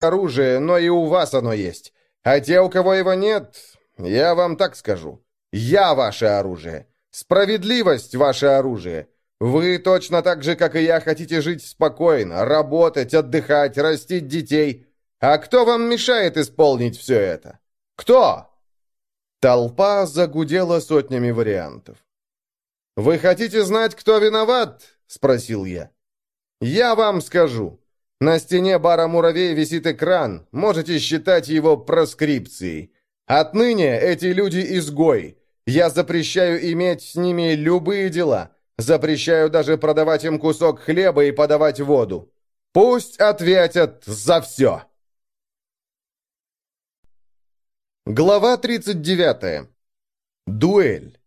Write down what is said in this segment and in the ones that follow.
оружие, но и у вас оно есть. А те, у кого его нет, я вам так скажу. Я ваше оружие. Справедливость ваше оружие. Вы точно так же, как и я, хотите жить спокойно, работать, отдыхать, растить детей. А кто вам мешает исполнить все это? Кто?» Толпа загудела сотнями вариантов. «Вы хотите знать, кто виноват?» — спросил я. «Я вам скажу. На стене бара «Муравей» висит экран. Можете считать его проскрипцией. Отныне эти люди изгои. Я запрещаю иметь с ними любые дела. Запрещаю даже продавать им кусок хлеба и подавать воду. Пусть ответят за все!» Глава 39. Дуэль.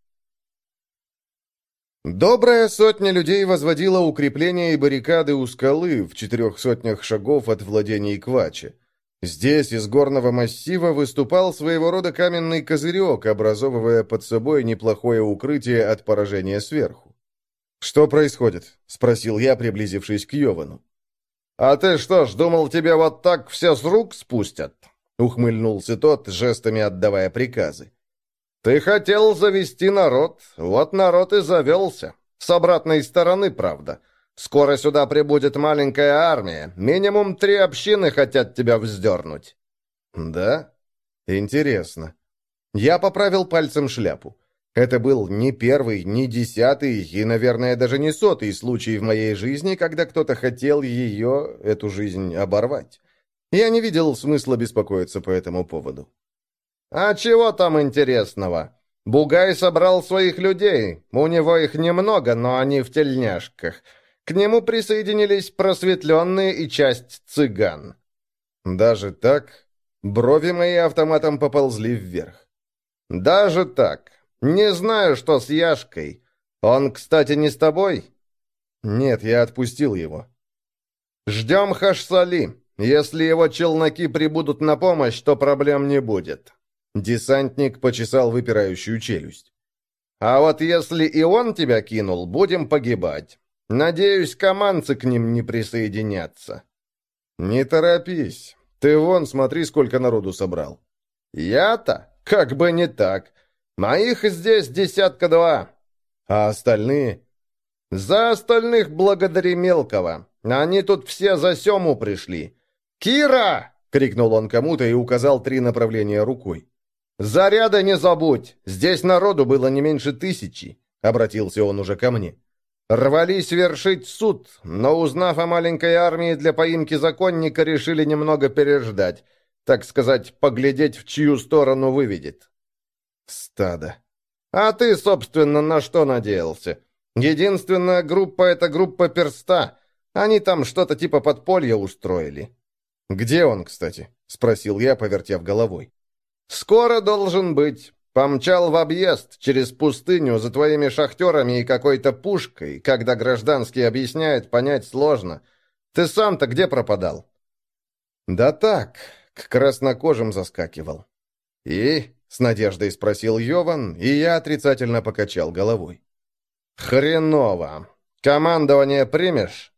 Добрая сотня людей возводила укрепления и баррикады у скалы в четырех сотнях шагов от владений Квача. Здесь из горного массива выступал своего рода каменный козырек, образовывая под собой неплохое укрытие от поражения сверху. «Что происходит?» — спросил я, приблизившись к Йовану. «А ты что ж, думал, тебя вот так все с рук спустят?» — ухмыльнулся тот, жестами отдавая приказы. «Ты хотел завести народ, вот народ и завелся. С обратной стороны, правда. Скоро сюда прибудет маленькая армия. Минимум три общины хотят тебя вздернуть». «Да? Интересно». Я поправил пальцем шляпу. Это был не первый, не десятый и, наверное, даже не сотый случай в моей жизни, когда кто-то хотел ее, эту жизнь, оборвать. Я не видел смысла беспокоиться по этому поводу. «А чего там интересного? Бугай собрал своих людей. У него их немного, но они в тельняшках. К нему присоединились просветленные и часть цыган». «Даже так?» Брови мои автоматом поползли вверх. «Даже так. Не знаю, что с Яшкой. Он, кстати, не с тобой?» «Нет, я отпустил его». «Ждем Хашсали. Если его челноки прибудут на помощь, то проблем не будет». Десантник почесал выпирающую челюсть. «А вот если и он тебя кинул, будем погибать. Надеюсь, командцы к ним не присоединятся». «Не торопись. Ты вон, смотри, сколько народу собрал». «Я-то? Как бы не так. Моих здесь десятка два. А остальные?» «За остальных благодари мелкого. Они тут все за Сему пришли. Кира!» — крикнул он кому-то и указал три направления рукой. «Заряда не забудь! Здесь народу было не меньше тысячи!» — обратился он уже ко мне. «Рвались вершить суд, но, узнав о маленькой армии для поимки законника, решили немного переждать, так сказать, поглядеть, в чью сторону выведет». «Стадо!» «А ты, собственно, на что надеялся? Единственная группа — это группа перста. Они там что-то типа подполья устроили». «Где он, кстати?» — спросил я, повертев головой. «Скоро должен быть. Помчал в объезд через пустыню за твоими шахтерами и какой-то пушкой. Когда гражданский объясняет, понять сложно. Ты сам-то где пропадал?» «Да так, к краснокожим заскакивал». «И?» — с надеждой спросил Йован, и я отрицательно покачал головой. «Хреново. Командование примешь?»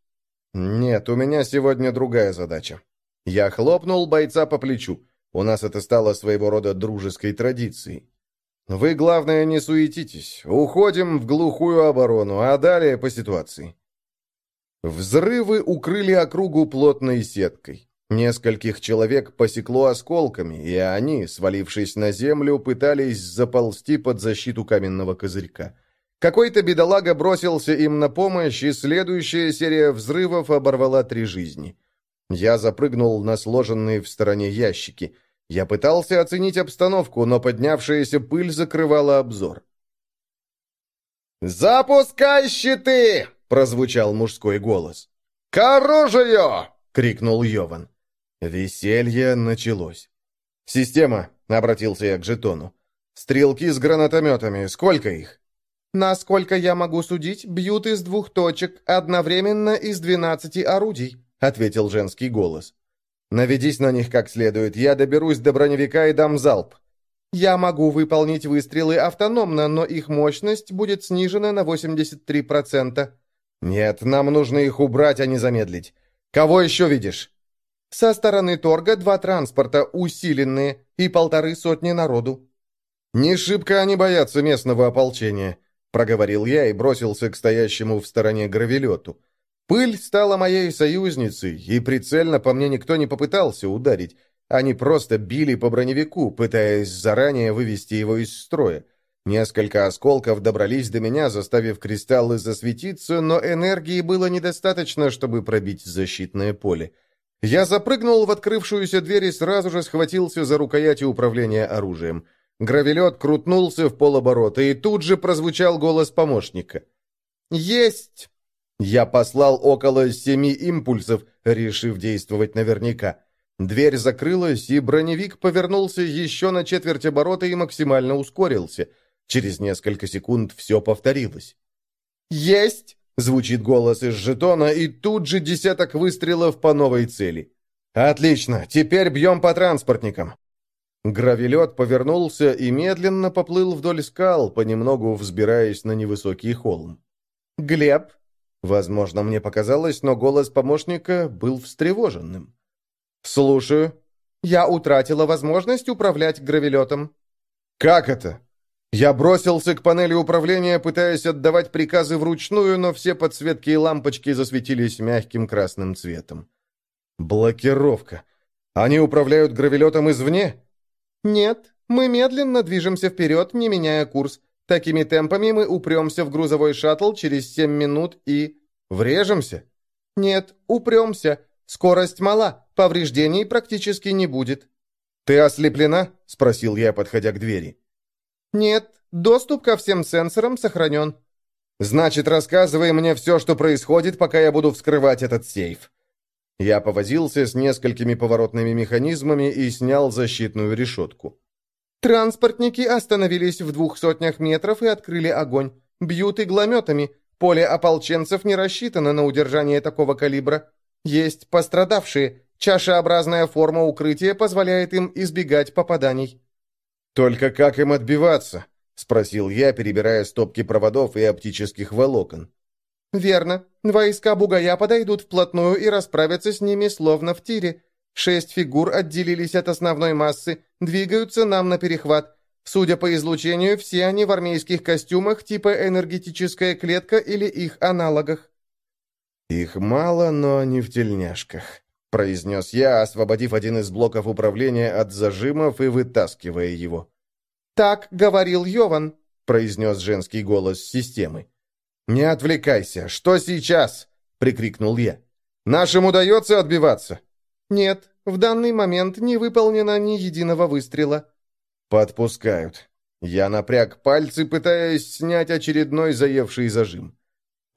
«Нет, у меня сегодня другая задача». Я хлопнул бойца по плечу. У нас это стало своего рода дружеской традицией. Вы, главное, не суетитесь. Уходим в глухую оборону, а далее по ситуации. Взрывы укрыли округу плотной сеткой. Нескольких человек посекло осколками, и они, свалившись на землю, пытались заползти под защиту каменного козырька. Какой-то бедолага бросился им на помощь, и следующая серия взрывов оборвала три жизни. Я запрыгнул на сложенные в стороне ящики. Я пытался оценить обстановку, но поднявшаяся пыль закрывала обзор. «Запускай щиты!» — прозвучал мужской голос. «К оружию!» — крикнул Йован. Веселье началось. «Система!» — обратился я к жетону. «Стрелки с гранатометами. Сколько их?» «Насколько я могу судить, бьют из двух точек, одновременно из двенадцати орудий», ответил женский голос. «Наведись на них как следует, я доберусь до броневика и дам залп». «Я могу выполнить выстрелы автономно, но их мощность будет снижена на 83%. «Нет, нам нужно их убрать, а не замедлить. Кого еще видишь?» Со стороны торга два транспорта, усиленные, и полторы сотни народу. «Не шибко они боятся местного ополчения», — проговорил я и бросился к стоящему в стороне гравелету. Пыль стала моей союзницей, и прицельно по мне никто не попытался ударить. Они просто били по броневику, пытаясь заранее вывести его из строя. Несколько осколков добрались до меня, заставив кристаллы засветиться, но энергии было недостаточно, чтобы пробить защитное поле. Я запрыгнул в открывшуюся дверь и сразу же схватился за рукояти управления оружием. Гравелет крутнулся в полоборота, и тут же прозвучал голос помощника. «Есть!» Я послал около семи импульсов, решив действовать наверняка. Дверь закрылась, и броневик повернулся еще на четверть оборота и максимально ускорился — Через несколько секунд все повторилось. «Есть!» — звучит голос из жетона, и тут же десяток выстрелов по новой цели. «Отлично! Теперь бьем по транспортникам!» Гравелет повернулся и медленно поплыл вдоль скал, понемногу взбираясь на невысокий холм. «Глеб?» Возможно, мне показалось, но голос помощника был встревоженным. «Слушаю». «Я утратила возможность управлять гравелетом». «Как это?» Я бросился к панели управления, пытаясь отдавать приказы вручную, но все подсветки и лампочки засветились мягким красным цветом. Блокировка. Они управляют гравелетом извне? Нет, мы медленно движемся вперед, не меняя курс. Такими темпами мы упремся в грузовой шаттл через семь минут и... Врежемся? Нет, упремся. Скорость мала, повреждений практически не будет. «Ты ослеплена?» — спросил я, подходя к двери. «Нет, доступ ко всем сенсорам сохранен». «Значит, рассказывай мне все, что происходит, пока я буду вскрывать этот сейф». Я повозился с несколькими поворотными механизмами и снял защитную решетку. «Транспортники остановились в двух сотнях метров и открыли огонь. Бьют иглометами. Поле ополченцев не рассчитано на удержание такого калибра. Есть пострадавшие. Чашеобразная форма укрытия позволяет им избегать попаданий». «Только как им отбиваться?» — спросил я, перебирая стопки проводов и оптических волокон. «Верно. Войска Бугая подойдут вплотную и расправятся с ними словно в тире. Шесть фигур отделились от основной массы, двигаются нам на перехват. Судя по излучению, все они в армейских костюмах типа энергетическая клетка или их аналогах». «Их мало, но они в тельняшках произнес я, освободив один из блоков управления от зажимов и вытаскивая его. «Так говорил Йован», — произнес женский голос системы. «Не отвлекайся! Что сейчас?» — прикрикнул я. «Нашим удается отбиваться?» «Нет, в данный момент не выполнено ни единого выстрела». «Подпускают». Я напряг пальцы, пытаясь снять очередной заевший зажим.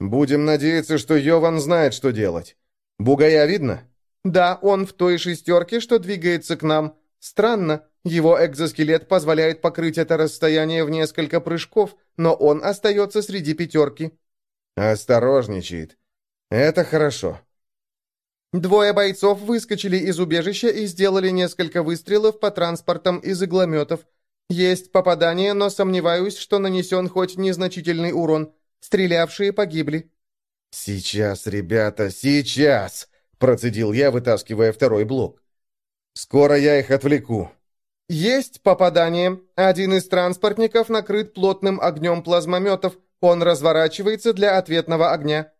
«Будем надеяться, что Йован знает, что делать. Бугая видно?» Да, он в той шестерке, что двигается к нам. Странно, его экзоскелет позволяет покрыть это расстояние в несколько прыжков, но он остается среди пятерки. Осторожничает. Это хорошо. Двое бойцов выскочили из убежища и сделали несколько выстрелов по транспортам из иглометов. Есть попадание, но сомневаюсь, что нанесен хоть незначительный урон. Стрелявшие погибли. «Сейчас, ребята, сейчас!» Процедил я, вытаскивая второй блок. «Скоро я их отвлеку». «Есть попадание. Один из транспортников накрыт плотным огнем плазмометов. Он разворачивается для ответного огня».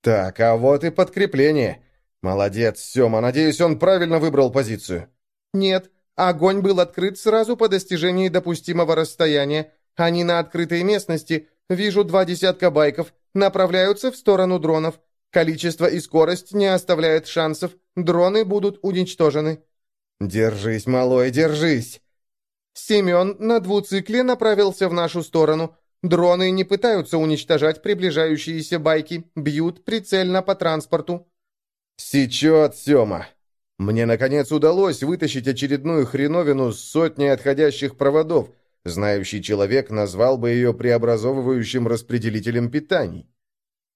«Так, а вот и подкрепление. Молодец, Сема. Надеюсь, он правильно выбрал позицию». «Нет. Огонь был открыт сразу по достижении допустимого расстояния. Они на открытой местности. Вижу два десятка байков. Направляются в сторону дронов. Количество и скорость не оставляют шансов. Дроны будут уничтожены». «Держись, малой, держись!» Семен на двуцикле направился в нашу сторону. Дроны не пытаются уничтожать приближающиеся байки, бьют прицельно по транспорту. «Сечет, Сема!» Мне, наконец, удалось вытащить очередную хреновину с сотней отходящих проводов. Знающий человек назвал бы ее преобразовывающим распределителем питаний.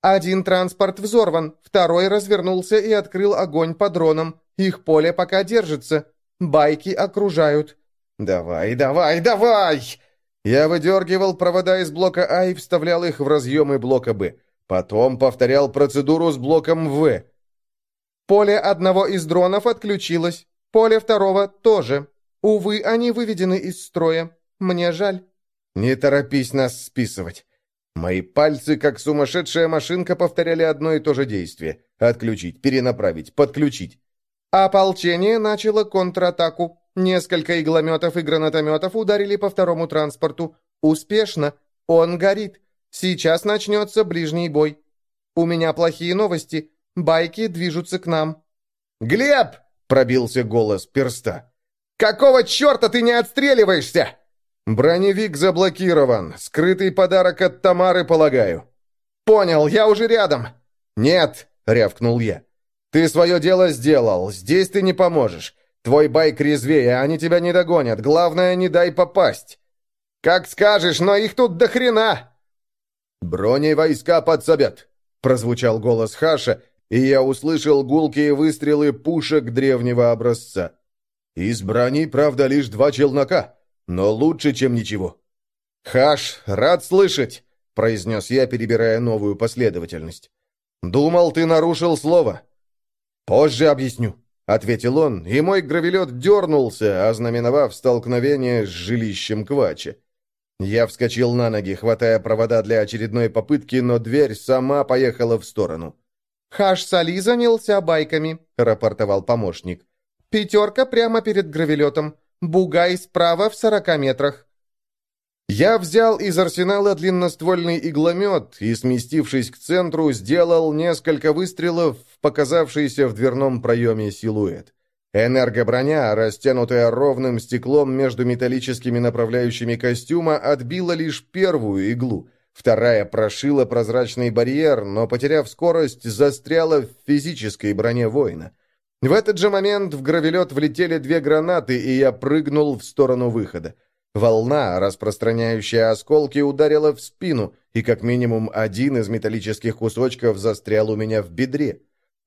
Один транспорт взорван, второй развернулся и открыл огонь по дронам. Их поле пока держится. Байки окружают. «Давай, давай, давай!» Я выдергивал провода из блока А и вставлял их в разъемы блока Б. Потом повторял процедуру с блоком В. Поле одного из дронов отключилось, поле второго тоже. Увы, они выведены из строя. Мне жаль». «Не торопись нас списывать». Мои пальцы, как сумасшедшая машинка, повторяли одно и то же действие. Отключить, перенаправить, подключить. Ополчение начало контратаку. Несколько иглометов и гранатометов ударили по второму транспорту. Успешно. Он горит. Сейчас начнется ближний бой. У меня плохие новости. Байки движутся к нам». «Глеб!» — пробился голос перста. «Какого черта ты не отстреливаешься?» «Броневик заблокирован. Скрытый подарок от Тамары, полагаю». «Понял, я уже рядом». «Нет», — рявкнул я. «Ты свое дело сделал. Здесь ты не поможешь. Твой байк резвее, они тебя не догонят. Главное, не дай попасть». «Как скажешь, но их тут до хрена!» «Броневойска подсобят», — прозвучал голос Хаша, и я услышал гулкие выстрелы пушек древнего образца. Из брони, правда, лишь два челнока, но лучше, чем ничего. «Хаш, рад слышать», — произнес я, перебирая новую последовательность. «Думал, ты нарушил слово». «Позже объясню», — ответил он, и мой гравелет дернулся, ознаменовав столкновение с жилищем Квача. Я вскочил на ноги, хватая провода для очередной попытки, но дверь сама поехала в сторону. «Хаш Сали занялся байками», — рапортовал помощник. «Пятерка прямо перед гравелетом. Бугай справа в сорока метрах». Я взял из арсенала длинноствольный игломет и, сместившись к центру, сделал несколько выстрелов в показавшийся в дверном проеме силуэт. Энергоброня, растянутая ровным стеклом между металлическими направляющими костюма, отбила лишь первую иглу — Вторая прошила прозрачный барьер, но, потеряв скорость, застряла в физической броне воина. В этот же момент в гравелет влетели две гранаты, и я прыгнул в сторону выхода. Волна, распространяющая осколки, ударила в спину, и как минимум один из металлических кусочков застрял у меня в бедре.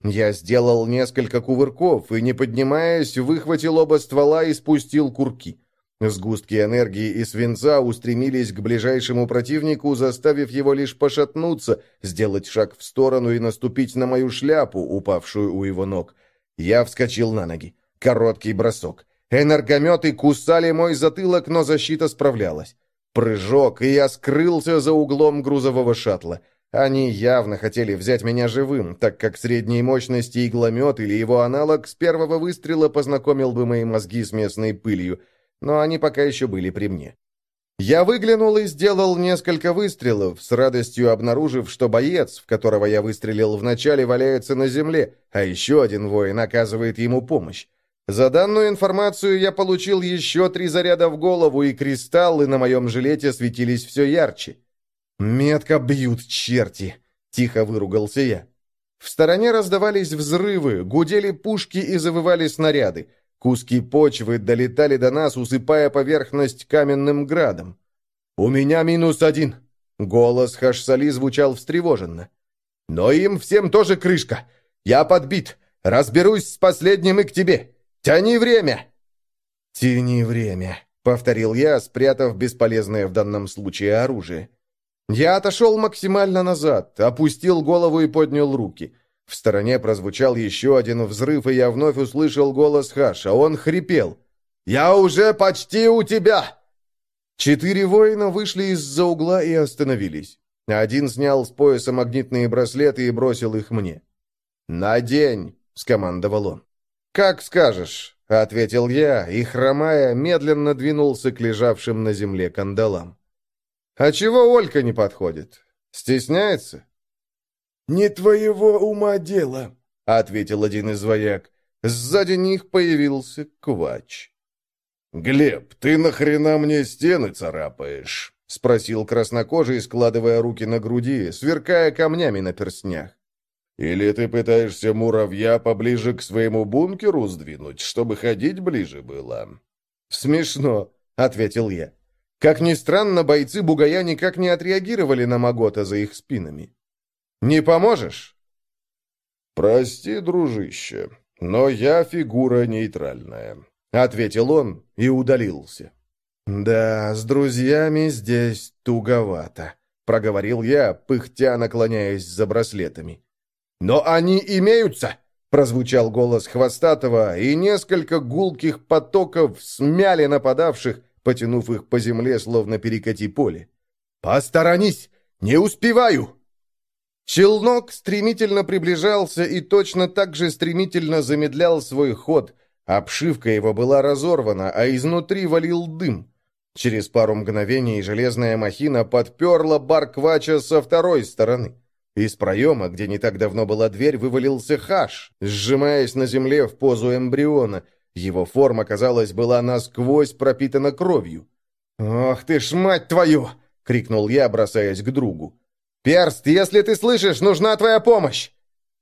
Я сделал несколько кувырков и, не поднимаясь, выхватил оба ствола и спустил курки. Сгустки энергии и свинца устремились к ближайшему противнику, заставив его лишь пошатнуться, сделать шаг в сторону и наступить на мою шляпу, упавшую у его ног. Я вскочил на ноги. Короткий бросок. Энергометы кусали мой затылок, но защита справлялась. Прыжок, и я скрылся за углом грузового шаттла. Они явно хотели взять меня живым, так как средней мощности игломет или его аналог с первого выстрела познакомил бы мои мозги с местной пылью — но они пока еще были при мне. Я выглянул и сделал несколько выстрелов, с радостью обнаружив, что боец, в которого я выстрелил вначале, валяется на земле, а еще один воин оказывает ему помощь. За данную информацию я получил еще три заряда в голову, и кристаллы на моем жилете светились все ярче. «Метко бьют черти!» — тихо выругался я. В стороне раздавались взрывы, гудели пушки и завывали снаряды. Куски почвы долетали до нас, усыпая поверхность каменным градом. «У меня минус один!» Голос Хашсали звучал встревоженно. «Но им всем тоже крышка! Я подбит! Разберусь с последним и к тебе! Тяни время!» «Тяни время!» — повторил я, спрятав бесполезное в данном случае оружие. Я отошел максимально назад, опустил голову и поднял руки. В стороне прозвучал еще один взрыв, и я вновь услышал голос Хаша. Он хрипел. «Я уже почти у тебя!» Четыре воина вышли из-за угла и остановились. Один снял с пояса магнитные браслеты и бросил их мне. «Надень!» — скомандовал он. «Как скажешь!» — ответил я, и, хромая, медленно двинулся к лежавшим на земле кандалам. «А чего Олька не подходит? Стесняется?» «Не твоего ума дело», — ответил один из вояк. Сзади них появился Квач. «Глеб, ты нахрена мне стены царапаешь?» — спросил краснокожий, складывая руки на груди, сверкая камнями на перстнях. «Или ты пытаешься муравья поближе к своему бункеру сдвинуть, чтобы ходить ближе было?» «Смешно», — ответил я. Как ни странно, бойцы Бугая никак не отреагировали на Магота за их спинами. Не поможешь?» «Прости, дружище, но я фигура нейтральная», — ответил он и удалился. «Да, с друзьями здесь туговато», — проговорил я, пыхтя наклоняясь за браслетами. «Но они имеются!» — прозвучал голос Хвостатого, и несколько гулких потоков смяли нападавших, потянув их по земле, словно перекати поле. «Посторонись! Не успеваю!» Челнок стремительно приближался и точно так же стремительно замедлял свой ход. Обшивка его была разорвана, а изнутри валил дым. Через пару мгновений железная махина подперла бар Квача со второй стороны. Из проема, где не так давно была дверь, вывалился хаш, сжимаясь на земле в позу эмбриона. Его форма, казалось, была насквозь пропитана кровью. «Ох ты ж, мать твою!» — крикнул я, бросаясь к другу. «Перст, если ты слышишь, нужна твоя помощь!»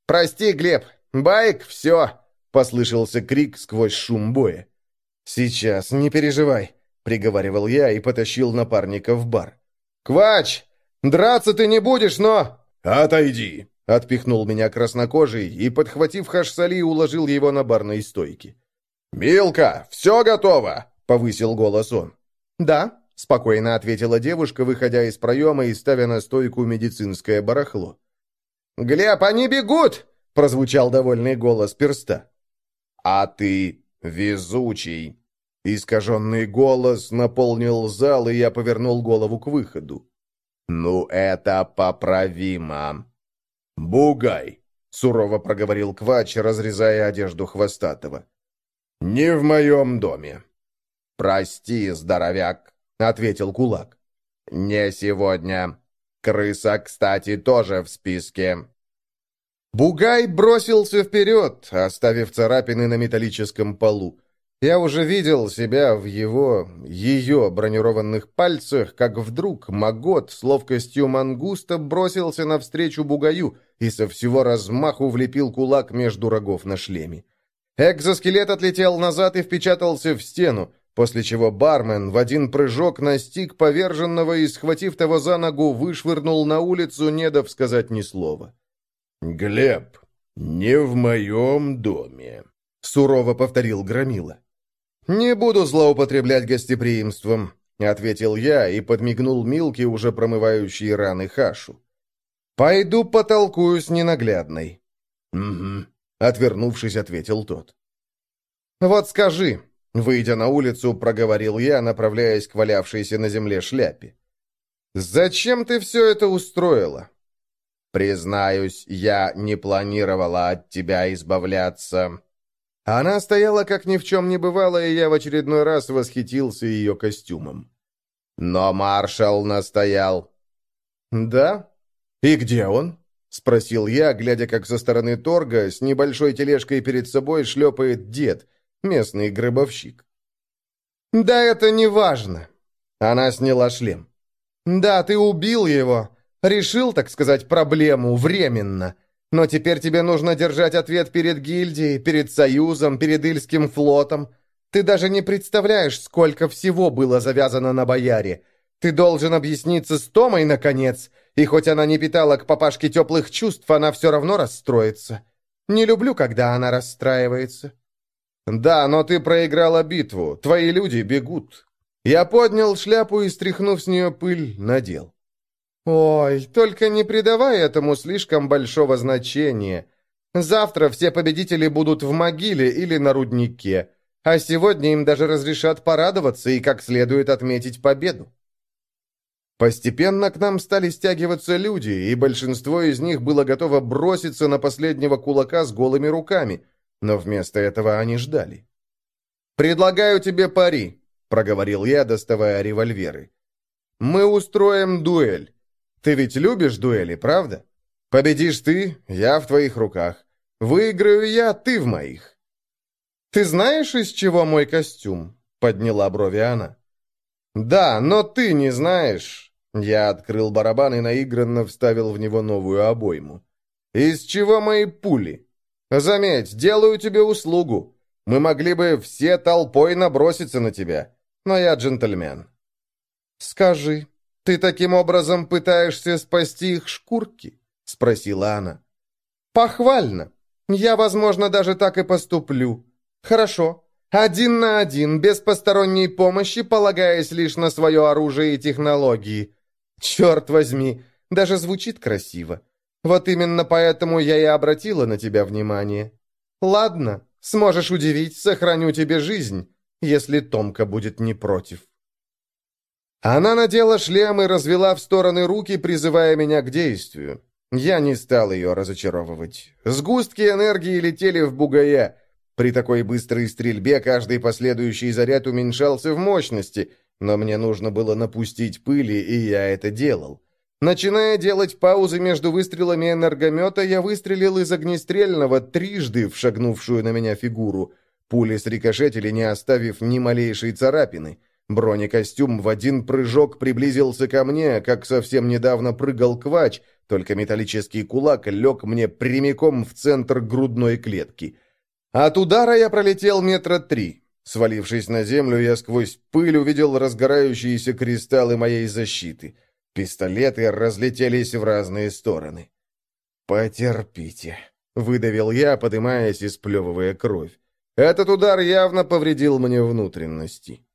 «Прости, Глеб, байк, все!» — послышался крик сквозь шум боя. «Сейчас, не переживай», — приговаривал я и потащил напарника в бар. «Квач! Драться ты не будешь, но...» «Отойди!» — отпихнул меня краснокожий и, подхватив хашсали, уложил его на барной стойке. «Милка, все готово!» — повысил голос он. «Да», — спокойно ответила девушка, выходя из проема и ставя на стойку медицинское барахло. «Глеб, они бегут!» — прозвучал довольный голос перста. «А ты везучий!» Искаженный голос наполнил зал, и я повернул голову к выходу. «Ну, это поправимо!» «Бугай!» — сурово проговорил Квач, разрезая одежду Хвостатого. «Не в моем доме». «Прости, здоровяк», — ответил кулак. «Не сегодня. Крыса, кстати, тоже в списке». Бугай бросился вперед, оставив царапины на металлическом полу. Я уже видел себя в его, ее бронированных пальцах, как вдруг Магот с ловкостью мангуста бросился навстречу бугаю и со всего размаху влепил кулак между рогов на шлеме. Экзоскелет отлетел назад и впечатался в стену, после чего бармен в один прыжок настиг поверженного и, схватив того за ногу, вышвырнул на улицу, не дав сказать ни слова. «Глеб, не в моем доме», — сурово повторил Громила. «Не буду злоупотреблять гостеприимством», — ответил я и подмигнул Милке, уже промывающей раны Хашу. «Пойду потолкую с ненаглядной». «Угу», — отвернувшись, ответил тот. «Вот скажи», — выйдя на улицу, проговорил я, направляясь к валявшейся на земле шляпе. «Зачем ты все это устроила?» «Признаюсь, я не планировала от тебя избавляться», она стояла, как ни в чем не бывало, и я в очередной раз восхитился ее костюмом. Но маршал настоял. «Да? И где он?» — спросил я, глядя, как со стороны торга с небольшой тележкой перед собой шлепает дед, местный гробовщик. «Да это не важно!» Она сняла шлем. «Да, ты убил его. Решил, так сказать, проблему временно. Но теперь тебе нужно держать ответ перед гильдией, перед Союзом, перед Ильским флотом. Ты даже не представляешь, сколько всего было завязано на бояре. Ты должен объясниться с Томой, наконец, и хоть она не питала к папашке теплых чувств, она все равно расстроится. Не люблю, когда она расстраивается. Да, но ты проиграла битву, твои люди бегут. Я поднял шляпу и, стряхнув с нее пыль, надел. «Ой, только не придавай этому слишком большого значения. Завтра все победители будут в могиле или на руднике, а сегодня им даже разрешат порадоваться и как следует отметить победу». Постепенно к нам стали стягиваться люди, и большинство из них было готово броситься на последнего кулака с голыми руками, но вместо этого они ждали. «Предлагаю тебе пари», — проговорил я, доставая револьверы. «Мы устроим дуэль. Ты ведь любишь дуэли, правда? Победишь ты, я в твоих руках. Выиграю я, ты в моих. Ты знаешь, из чего мой костюм? Подняла брови она. Да, но ты не знаешь. Я открыл барабан и наигранно вставил в него новую обойму. Из чего мои пули? Заметь, делаю тебе услугу. Мы могли бы все толпой наброситься на тебя, но я джентльмен. Скажи, «Ты таким образом пытаешься спасти их шкурки?» — спросила она. «Похвально. Я, возможно, даже так и поступлю. Хорошо. Один на один, без посторонней помощи, полагаясь лишь на свое оружие и технологии. Черт возьми, даже звучит красиво. Вот именно поэтому я и обратила на тебя внимание». «Ладно, сможешь удивить, сохраню тебе жизнь, если Томка будет не против». Она надела шлем и развела в стороны руки, призывая меня к действию. Я не стал ее разочаровывать. Сгустки энергии летели в бугая. При такой быстрой стрельбе каждый последующий заряд уменьшался в мощности, но мне нужно было напустить пыли, и я это делал. Начиная делать паузы между выстрелами энергомета, я выстрелил из огнестрельного трижды в шагнувшую на меня фигуру. Пули срикошетили, не оставив ни малейшей царапины. Бронекостюм в один прыжок приблизился ко мне, как совсем недавно прыгал квач, только металлический кулак лег мне прямиком в центр грудной клетки. От удара я пролетел метра три. Свалившись на землю, я сквозь пыль увидел разгорающиеся кристаллы моей защиты. Пистолеты разлетелись в разные стороны. «Потерпите», — выдавил я, подымаясь и сплевывая кровь. Этот удар явно повредил мне внутренности.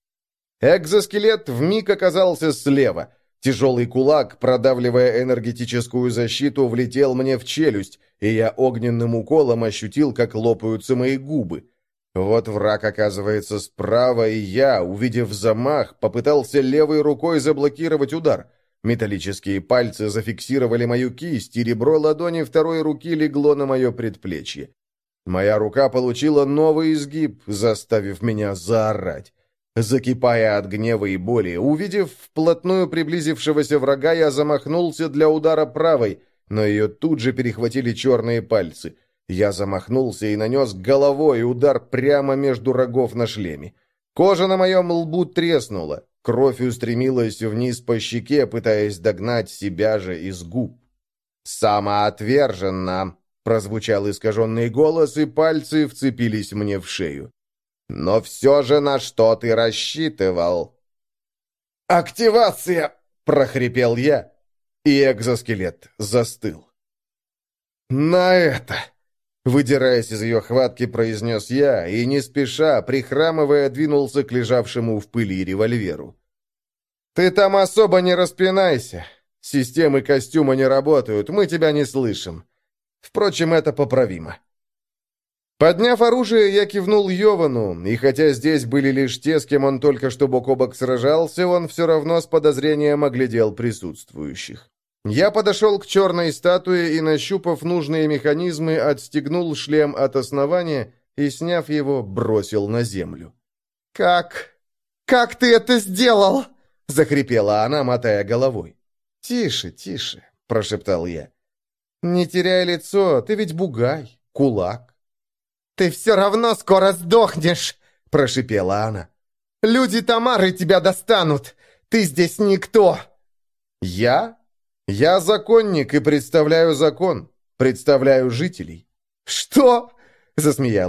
Экзоскелет вмиг оказался слева. Тяжелый кулак, продавливая энергетическую защиту, влетел мне в челюсть, и я огненным уколом ощутил, как лопаются мои губы. Вот враг оказывается справа, и я, увидев замах, попытался левой рукой заблокировать удар. Металлические пальцы зафиксировали мою кисть, и ребро ладони второй руки легло на мое предплечье. Моя рука получила новый изгиб, заставив меня заорать. Закипая от гнева и боли, увидев вплотную приблизившегося врага, я замахнулся для удара правой, но ее тут же перехватили черные пальцы. Я замахнулся и нанес головой удар прямо между рогов на шлеме. Кожа на моем лбу треснула, кровь устремилась вниз по щеке, пытаясь догнать себя же из губ. «Самоотверженно!» — прозвучал искаженный голос, и пальцы вцепились мне в шею. Но все же на что ты рассчитывал?» «Активация!» — прохрипел я, и экзоскелет застыл. «На это!» — выдираясь из ее хватки, произнес я, и не спеша, прихрамывая, двинулся к лежавшему в пыли револьверу. «Ты там особо не распинайся. Системы костюма не работают, мы тебя не слышим. Впрочем, это поправимо». Подняв оружие, я кивнул Йовану, и хотя здесь были лишь те, с кем он только что бок о бок сражался, он все равно с подозрением оглядел присутствующих. Я подошел к черной статуе и, нащупав нужные механизмы, отстегнул шлем от основания и, сняв его, бросил на землю. «Как? Как ты это сделал?» — захрипела она, мотая головой. «Тише, тише», — прошептал я. «Не теряй лицо, ты ведь бугай, кулак». «Ты все равно скоро сдохнешь!» – прошипела она. «Люди Тамары тебя достанут! Ты здесь никто!» «Я? Я законник и представляю закон. Представляю жителей». «Что?» – засмеялась